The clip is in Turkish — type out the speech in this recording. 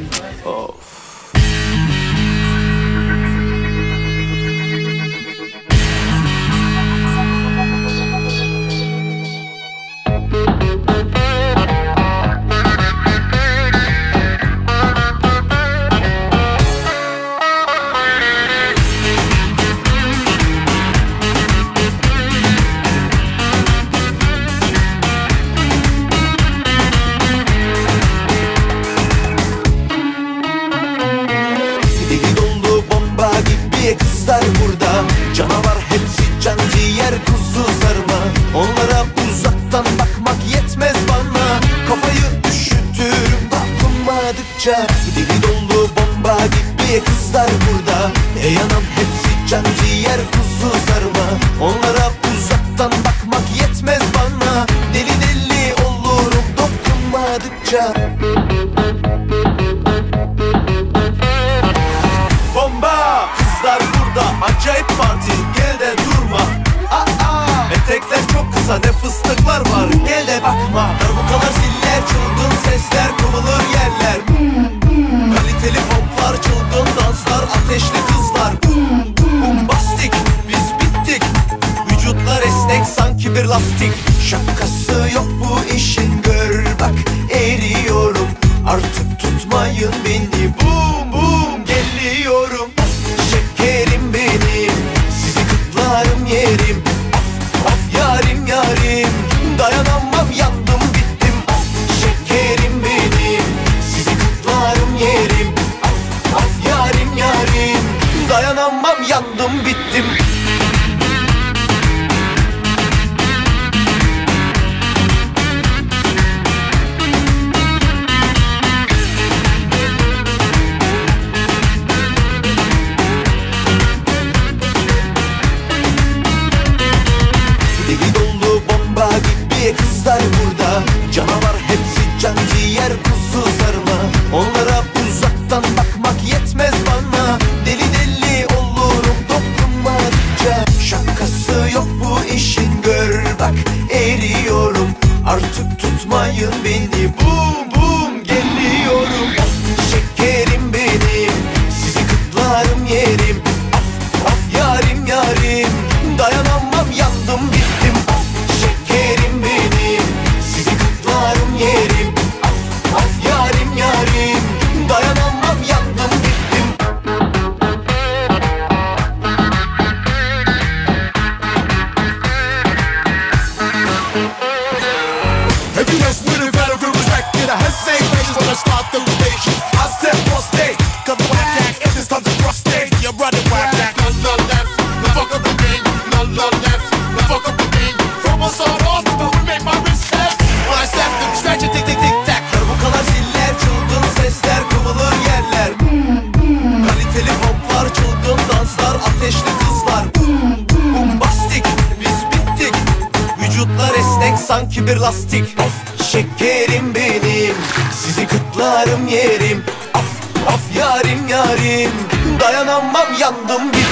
Of. Ey anam hepsi can ciğer kuzu sarma. Onlara uzaktan bakmak yetmez bana. Deli deli olurum dokunmadıkça. Bomba! Kızlar burada acayip parti. Gel de durma. Aa, Etekler çok kısa ne fıstıklar var. Gel de bakma yandım bittim şekerim benim. Sizi kutlarım yerim. Of of yarim. Dayanamam yandım bittim burada. Canavar hepsi can ciğer kuzu sarma. Onlara uzaktan bakmak yetmez bana. Deli deli olurum dokunmadıkça. Şakası yok bu işin gör bak eriyorum. Artık tutmayın beni bum bum geliyorum. Şekerim benim sizi kutlarım yerim If you mess sanki bir lastik. Of şekerim benim. Sizi kutlarım yerim. Of of yarim yarim. Dayanamam yandım bittim